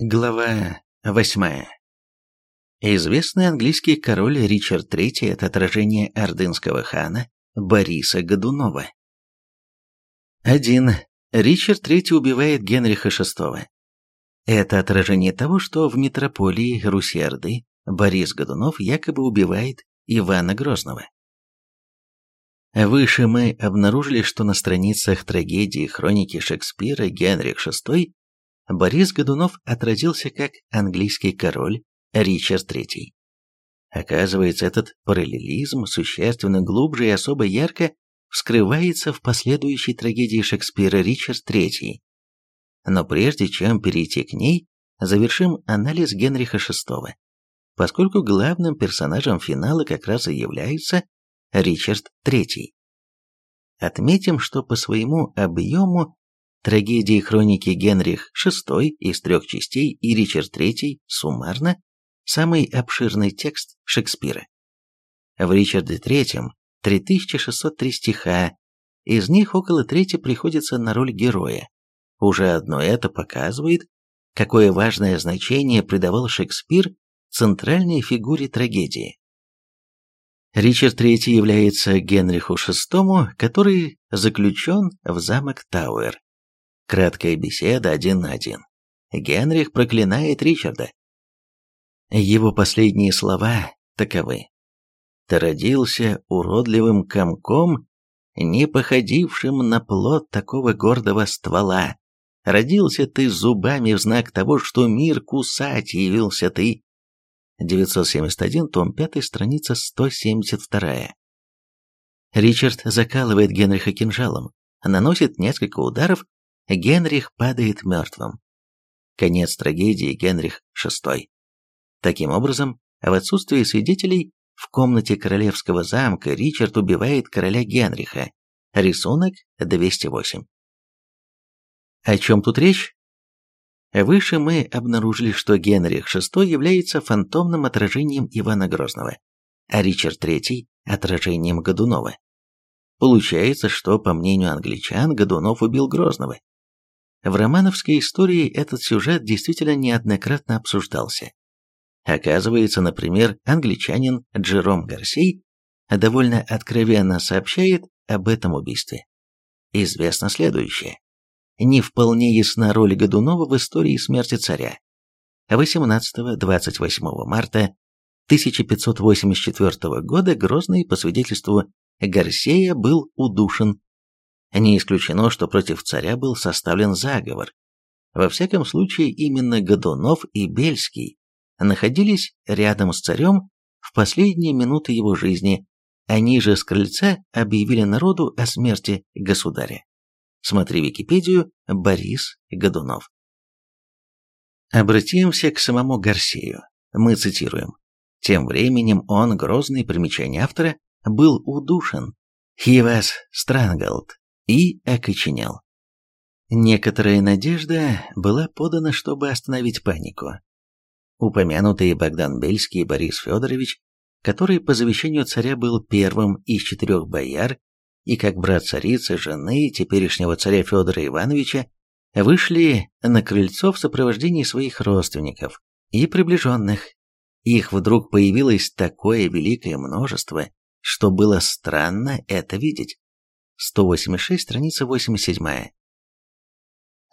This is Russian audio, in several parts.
Глава 8. Известный английский король Ричард III – это отражение ордынского хана Бориса Годунова. 1. Ричард III убивает Генриха VI. Это отражение того, что в метрополии Руси-Орды Борис Годунов якобы убивает Ивана Грозного. Выше мы обнаружили, что на страницах трагедии хроники Шекспира Генрих VI Борис Годунов отразился как английский король Ричард III. Оказывается, этот параллелизм существенно глубже и особо ярко вскрывается в последующей трагедии Шекспира Ричард III. Но прежде чем перейти к ней, завершим анализ Генриха VI, поскольку главным персонажем финала как раз и является Ричард III. Отметим, что по своему объему Трагедии хроники Генрих VI из трех частей и Ричард III суммарно самый обширный текст Шекспира. В Ричарде III 3603 стиха, из них около трети приходится на роль героя. Уже одно это показывает, какое важное значение придавал Шекспир центральной фигуре трагедии. Ричард III является Генриху VI, который заключен в замок Тауэр. Краткая беседа один на один. Генрих проклинает Ричарда. Его последние слова таковы. «Ты родился уродливым комком, не походившим на плод такого гордого ствола. Родился ты зубами в знак того, что мир кусать явился ты». 971, том 5, страница 172. Ричард закалывает Генриха кинжалом, наносит несколько ударов Генрих падает мертвым. Конец трагедии Генрих VI. Таким образом, в отсутствие свидетелей, в комнате королевского замка Ричард убивает короля Генриха. Рисунок 208. О чем тут речь? Выше мы обнаружили, что Генрих VI является фантомным отражением Ивана Грозного, а Ричард III – отражением Годунова. Получается, что, по мнению англичан, Годунов убил Грозного, в романовской истории этот сюжет действительно неоднократно обсуждался. Оказывается, например, англичанин Джером Гарсей довольно откровенно сообщает об этом убийстве. Известно следующее. Не вполне ясна роль Годунова в истории смерти царя. 18-28 марта 1584 года Грозный, по свидетельству Гарсея, был удушен не исключено, что против царя был составлен заговор. Во всяком случае, именно Годунов и Бельский находились рядом с царем в последние минуты его жизни, они же с крыльца объявили народу о смерти государя. Смотри Википедию Борис Годунов. Обратимся к самому Гарсею. Мы цитируем. Тем временем он, грозный примечание автора, был удушен. He was strangled и окоченел. Некоторая надежда была подана, чтобы остановить панику. Упомянутые Богдан Бельский и Борис Федорович, который по завещанию царя был первым из четырех бояр, и как брат царицы, жены теперешнего царя Федора Ивановича, вышли на крыльцо в сопровождении своих родственников и приближенных. Их вдруг появилось такое великое множество, что было странно это видеть. 186, страница 87.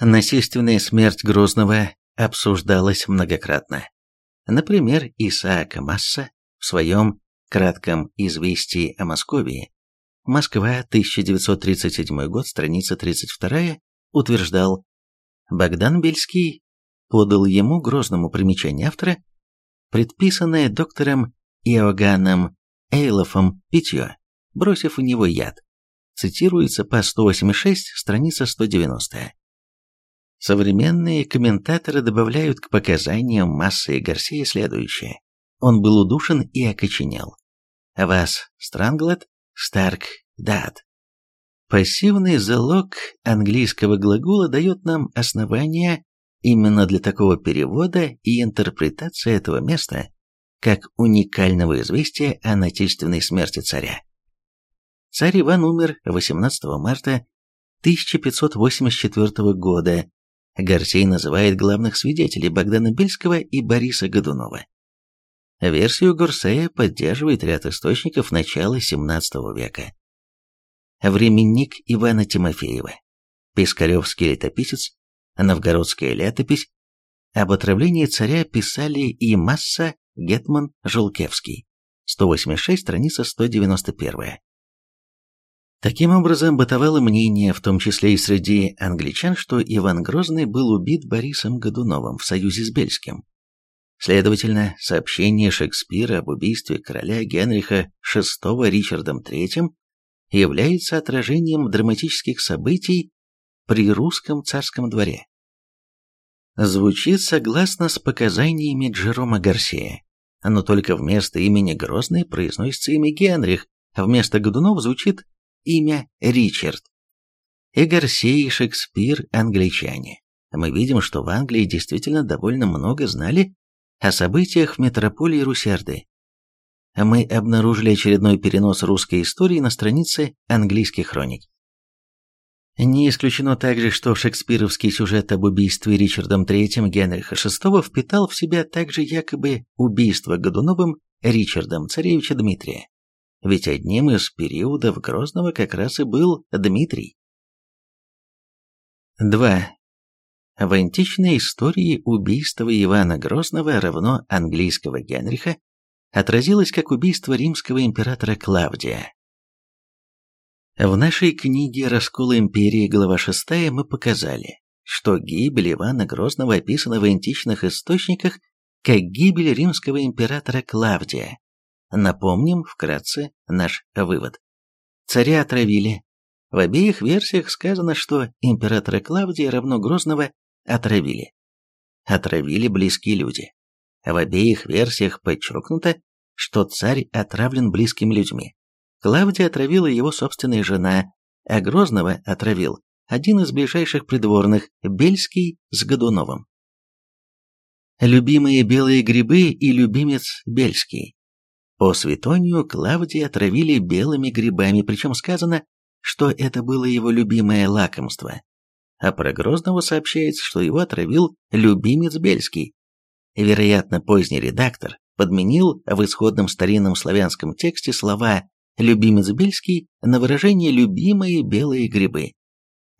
Насильственная смерть Грозного обсуждалась многократно. Например, Исаак Масса в своем кратком известии о Московии Москва, 1937 год, страница 32, утверждал, Богдан Бельский подал ему грозному примечание автора, предписанное доктором Иоганном Эйлофом питье, бросив в него яд цитируется по 186, страница 190. Современные комментаторы добавляют к показаниям Массы Гарсия следующее. Он был удушен и окоченел. Вас Странглет, Старк, Дат. Пассивный залог английского глагола дает нам основания именно для такого перевода и интерпретации этого места как уникального известия о насильственной смерти царя. Царь Иван умер 18 марта 1584 года Гарсей называет главных свидетелей Богдана Бельского и Бориса Годунова. Версию Горсея поддерживает ряд источников начала XVII века. Временник Ивана Тимофеева, Пискаревский летописец, Новгородская летопись, об отравлении царя писали и Масса, Гетман, Жулкевский. 186, страница 191. Таким образом, бытовало мнение, в том числе и среди англичан, что Иван Грозный был убит Борисом Годуновым в союзе с Бельским. Следовательно, сообщение Шекспира об убийстве короля Генриха VI Ричардом III является отражением драматических событий при русском царском дворе. Звучит согласно с показаниями Джерома Гарсия, но только вместо имени Грозный произносится имя Генрих, а вместо Годунов звучит имя Ричард. И Гарсия, и Шекспир – англичане. Мы видим, что в Англии действительно довольно много знали о событиях в метрополии Русерды. Мы обнаружили очередной перенос русской истории на странице английских хроник. Не исключено также, что шекспировский сюжет об убийстве Ричардом III Генриха VI впитал в себя также якобы убийство Годуновым Ричардом царевича Дмитрия. Ведь одним из периодов Грозного как раз и был Дмитрий. 2. В античной истории убийство Ивана Грозного равно английского Генриха отразилось как убийство римского императора Клавдия. В нашей книге «Раскол империи» глава 6 мы показали, что гибель Ивана Грозного описана в античных источниках как гибель римского императора Клавдия, Напомним вкратце наш вывод. Царя отравили. В обеих версиях сказано, что императора Клавдия равно Грозного отравили. Отравили близкие люди. В обеих версиях подчеркнуто, что царь отравлен близкими людьми. Клавдия отравила его собственная жена, а Грозного отравил один из ближайших придворных, Бельский с Годуновым. Любимые белые грибы и любимец Бельский. По Светонию Клавдия отравили белыми грибами, причем сказано, что это было его любимое лакомство. А про Грозного сообщается, что его отравил любимец Бельский. Вероятно, поздний редактор подменил в исходном старинном славянском тексте слова «любимец Бельский» на выражение «любимые белые грибы».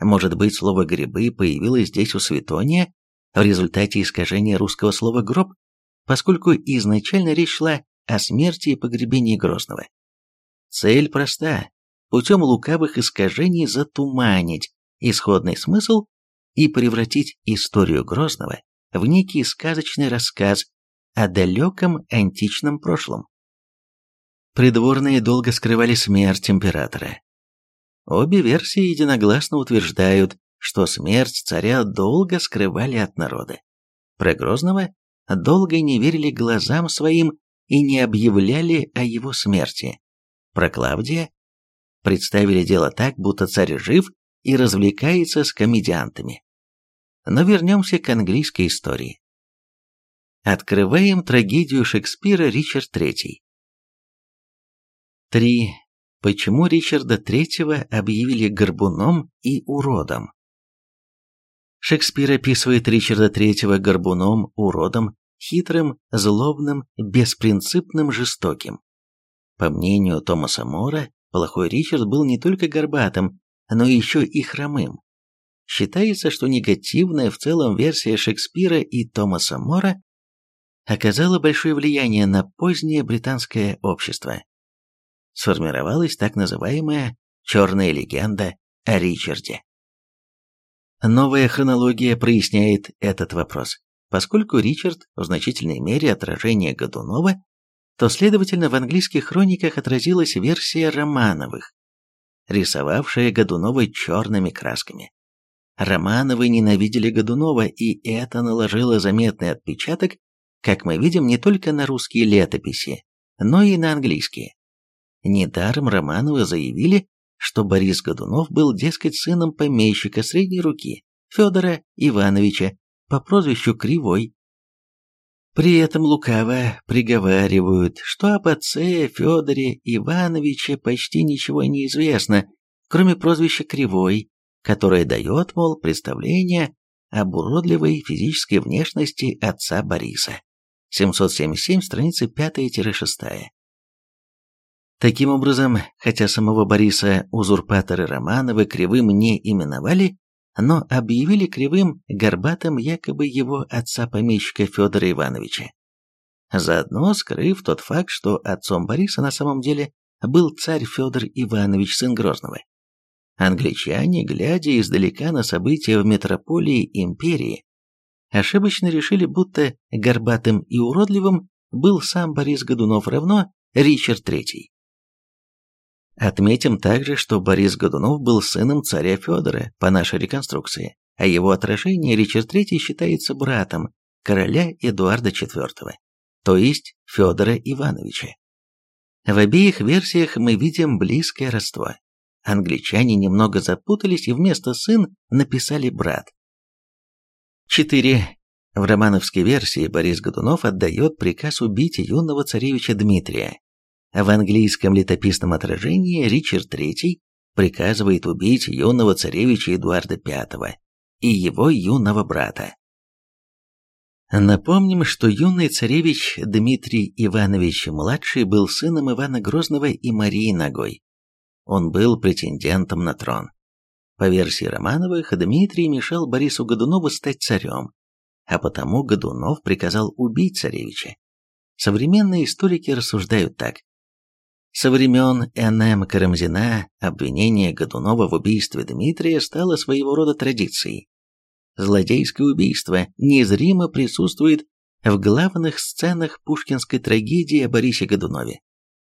Может быть, слово «грибы» появилось здесь у Светония в результате искажения русского слова «гроб», поскольку изначально речь шла о смерти и погребении Грозного. Цель проста – путем лукавых искажений затуманить исходный смысл и превратить историю Грозного в некий сказочный рассказ о далеком античном прошлом. Придворные долго скрывали смерть императора. Обе версии единогласно утверждают, что смерть царя долго скрывали от народа. Про Грозного долго не верили глазам своим и не объявляли о его смерти. Про Клавдия представили дело так, будто царь жив и развлекается с комедиантами. Но вернемся к английской истории. Открываем трагедию Шекспира Ричард III. 3. Почему Ричарда III объявили горбуном и уродом? Шекспир описывает Ричарда III горбуном, уродом хитрым, злобным, беспринципным, жестоким. По мнению Томаса Мора, плохой Ричард был не только горбатым, но еще и хромым. Считается, что негативная в целом версия Шекспира и Томаса Мора оказала большое влияние на позднее британское общество. Сформировалась так называемая «черная легенда» о Ричарде. Новая хронология проясняет этот вопрос. Поскольку Ричард в значительной мере отражение Годунова, то, следовательно, в английских хрониках отразилась версия Романовых, рисовавшая Годунова черными красками. Романовы ненавидели Годунова, и это наложило заметный отпечаток, как мы видим, не только на русские летописи, но и на английские. Недаром Романовы заявили, что Борис Годунов был, дескать, сыном помещика средней руки, Федора Ивановича, по прозвищу Кривой. При этом лукаво приговаривают, что об отце Федоре Ивановиче почти ничего не известно, кроме прозвища Кривой, которое дает, мол, представление об уродливой физической внешности отца Бориса. 777, страницы 5-6. Таким образом, хотя самого Бориса узурпаторы Романовы кривым не именовали, но объявили кривым горбатым якобы его отца-помещика Федора Ивановича. Заодно скрыв тот факт, что отцом Бориса на самом деле был царь Федор Иванович, сын Грозного. Англичане, глядя издалека на события в метрополии империи, ошибочно решили, будто горбатым и уродливым был сам Борис Годунов равно Ричард III. Отметим также, что Борис Годунов был сыном царя Федора по нашей реконструкции, а его отражение Ричард III считается братом короля Эдуарда IV, то есть Федора Ивановича. В обеих версиях мы видим близкое родство. Англичане немного запутались и вместо «сын» написали «брат». 4. В романовской версии Борис Годунов отдает приказ убить юного царевича Дмитрия, в английском летописном отражении Ричард III приказывает убить юного царевича Эдуарда V и его юного брата. Напомним, что юный царевич Дмитрий Иванович-младший был сыном Ивана Грозного и Марии Ногой. Он был претендентом на трон. По версии Романовых, Дмитрий мешал Борису Годунову стать царем, а потому Годунов приказал убить царевича. Современные историки рассуждают так. Со времен Н.М. Карамзина обвинение Годунова в убийстве Дмитрия стало своего рода традицией. Злодейское убийство незримо присутствует в главных сценах пушкинской трагедии о Борисе Годунове.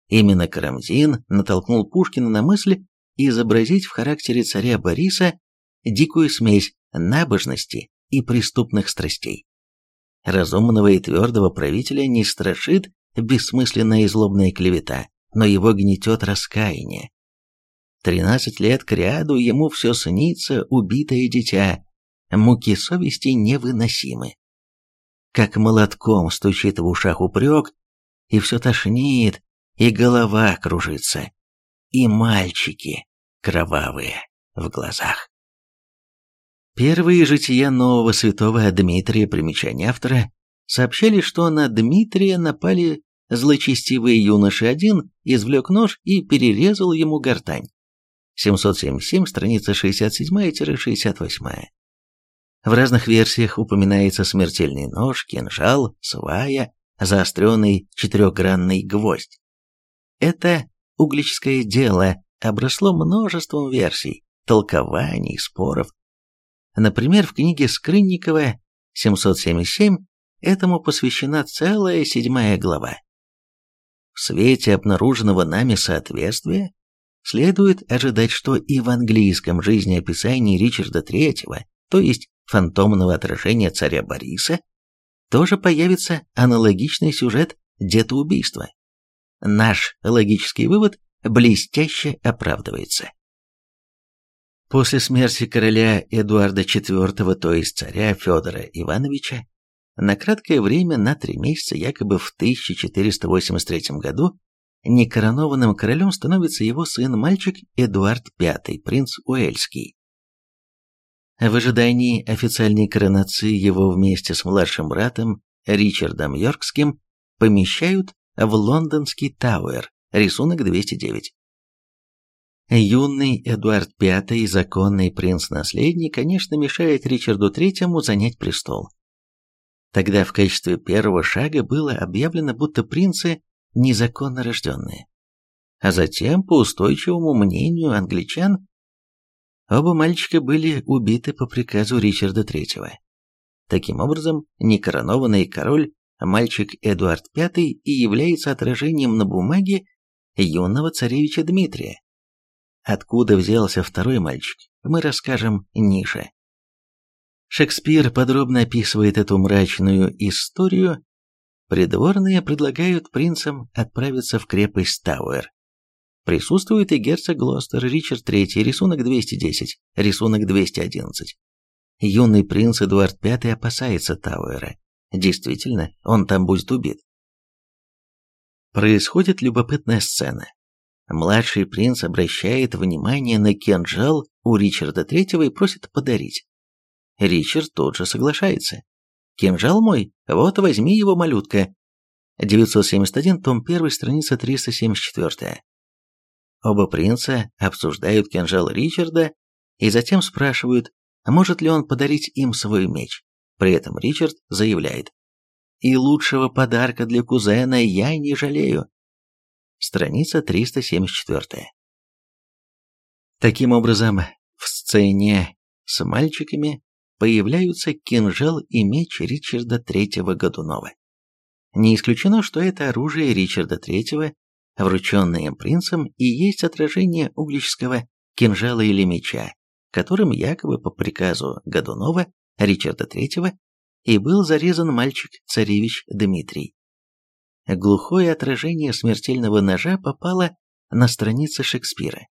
Именно Карамзин натолкнул Пушкина на мысль изобразить в характере царя Бориса дикую смесь набожности и преступных страстей. Разумного и твердого правителя не страшит бессмысленная и злобная клевета, но его гнетет раскаяние. Тринадцать лет кряду ему все снится убитое дитя, муки совести невыносимы. Как молотком стучит в ушах упрек, и все тошнит, и голова кружится, и мальчики кровавые в глазах. Первые жития нового святого Дмитрия, примечание автора, сообщали, что на Дмитрия напали злочестивый юноша один извлек нож и перерезал ему гортань. 777, страница 67-68. В разных версиях упоминается смертельный нож, кинжал, свая, заостренный четырехгранный гвоздь. Это углическое дело обросло множеством версий, толкований, споров. Например, в книге Скрынникова 777 этому посвящена целая седьмая глава. В свете обнаруженного нами соответствия следует ожидать, что и в английском жизнеописании Ричарда III, то есть фантомного отражения царя Бориса, тоже появится аналогичный сюжет детоубийства. Наш логический вывод блестяще оправдывается. После смерти короля Эдуарда IV, то есть царя Федора Ивановича, на краткое время, на три месяца, якобы в 1483 году, некоронованным королем становится его сын-мальчик Эдуард V, принц Уэльский. В ожидании официальной коронации его вместе с младшим братом Ричардом Йоркским помещают в лондонский Тауэр, рисунок 209. Юный Эдуард V, законный принц-наследник, конечно, мешает Ричарду III занять престол. Тогда в качестве первого шага было объявлено, будто принцы незаконно рожденные. А затем, по устойчивому мнению англичан, оба мальчика были убиты по приказу Ричарда III. Таким образом, некоронованный король, мальчик Эдуард V, и является отражением на бумаге юного царевича Дмитрия. Откуда взялся второй мальчик, мы расскажем ниже. Шекспир подробно описывает эту мрачную историю. Придворные предлагают принцам отправиться в крепость Тауэр. Присутствует и герцог Глостер, Ричард III, рисунок 210, рисунок 211. Юный принц Эдуард V опасается Тауэра. Действительно, он там будет убит. Происходит любопытная сцена. Младший принц обращает внимание на кинжал у Ричарда III и просит подарить. Ричард тут же соглашается. «Кинжал мой, вот возьми его, малютка». 971, том 1, страница 374. Оба принца обсуждают кинжал Ричарда и затем спрашивают, может ли он подарить им свой меч. При этом Ричард заявляет, «И лучшего подарка для кузена я не жалею». Страница 374. Таким образом, в сцене с мальчиками появляются кинжал и меч Ричарда III Годунова. Не исключено, что это оружие Ричарда III, врученное им принцем, и есть отражение углического кинжала или меча, которым якобы по приказу Годунова Ричарда III и был зарезан мальчик-царевич Дмитрий. Глухое отражение смертельного ножа попало на страницы Шекспира.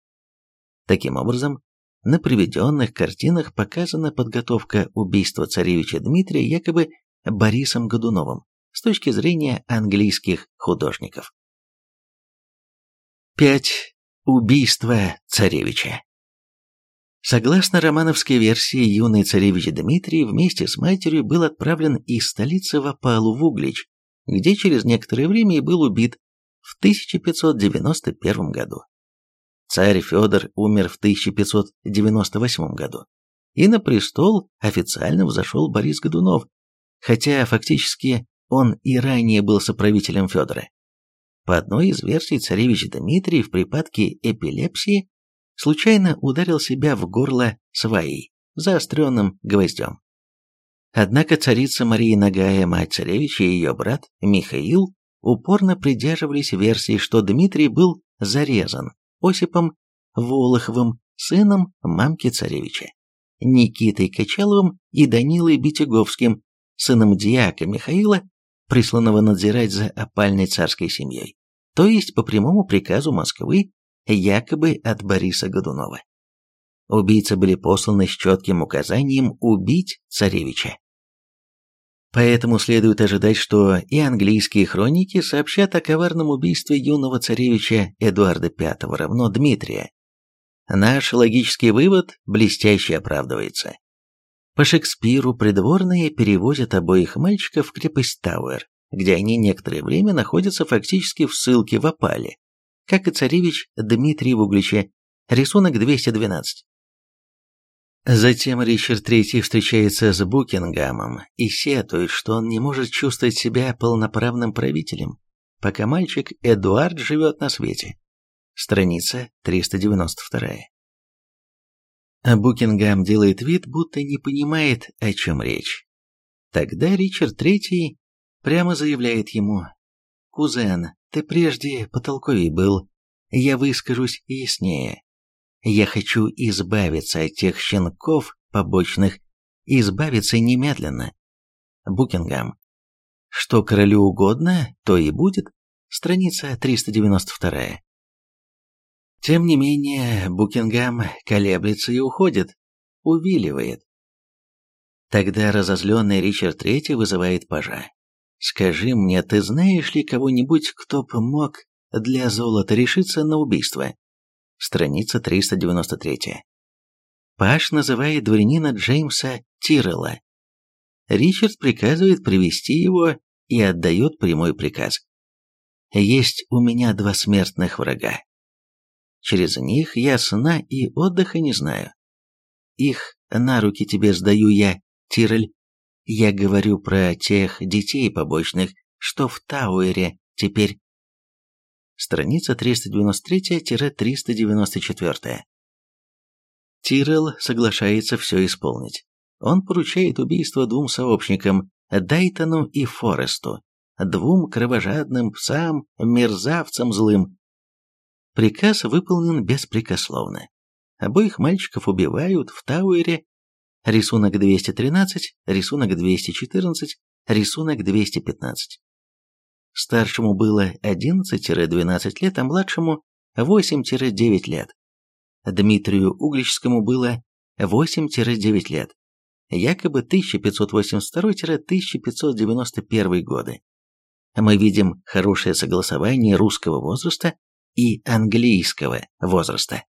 Таким образом, на приведенных картинах показана подготовка убийства царевича Дмитрия якобы Борисом Годуновым с точки зрения английских художников. 5. Убийство царевича Согласно романовской версии, юный царевич Дмитрий вместе с матерью был отправлен из столицы в Апалу в Углич, где через некоторое время и был убит в 1591 году. Царь Федор умер в 1598 году, и на престол официально взошел Борис Годунов, хотя фактически он и ранее был соправителем Федора. По одной из версий, царевич Дмитрий в припадке эпилепсии случайно ударил себя в горло своей, заостренным гвоздем. Однако царица Мария Нагая, мать царевича и ее брат Михаил упорно придерживались версии, что Дмитрий был зарезан Осипом Волоховым, сыном мамки царевича, Никитой Качаловым и Данилой Битяговским, сыном дьяка Михаила, присланного надзирать за опальной царской семьей, то есть по прямому приказу Москвы, якобы от Бориса Годунова. Убийцы были посланы с четким указанием убить царевича. Поэтому следует ожидать, что и английские хроники сообщат о коварном убийстве юного царевича Эдуарда V равно Дмитрия. Наш логический вывод блестяще оправдывается. По Шекспиру придворные перевозят обоих мальчиков в крепость Тауэр, где они некоторое время находятся фактически в ссылке в опале, как и царевич Дмитрий в Угличе, рисунок 212. Затем Ричард III встречается с Букингамом и сетует, что он не может чувствовать себя полноправным правителем, пока мальчик Эдуард живет на свете. Страница 392. А Букингам делает вид, будто не понимает, о чем речь. Тогда Ричард III прямо заявляет ему, «Кузен, ты прежде потолковей был, я выскажусь яснее. Я хочу избавиться от тех щенков побочных, избавиться немедленно. Букингам. Что королю угодно, то и будет. Страница 392. Тем не менее, Букингам колеблется и уходит, увиливает. Тогда разозленный Ричард III вызывает пажа. «Скажи мне, ты знаешь ли кого-нибудь, кто бы мог для золота решиться на убийство?» Страница 393. Паш называет дворянина Джеймса Тиррелла. Ричард приказывает привести его и отдает прямой приказ. «Есть у меня два смертных врага. Через них я сна и отдыха не знаю. Их на руки тебе сдаю я, Тирель. Я говорю про тех детей побочных, что в Тауэре теперь страница 393-394. Тирелл соглашается все исполнить. Он поручает убийство двум сообщникам, Дайтону и Форесту, двум кровожадным псам, мерзавцам злым. Приказ выполнен беспрекословно. Обоих мальчиков убивают в Тауэре. Рисунок 213, рисунок 214, рисунок 215. Старшему было 11-12 лет, а младшему 8-9 лет. Дмитрию Угличскому было 8-9 лет, якобы 1582-1591 годы. Мы видим хорошее согласование русского возраста и английского возраста.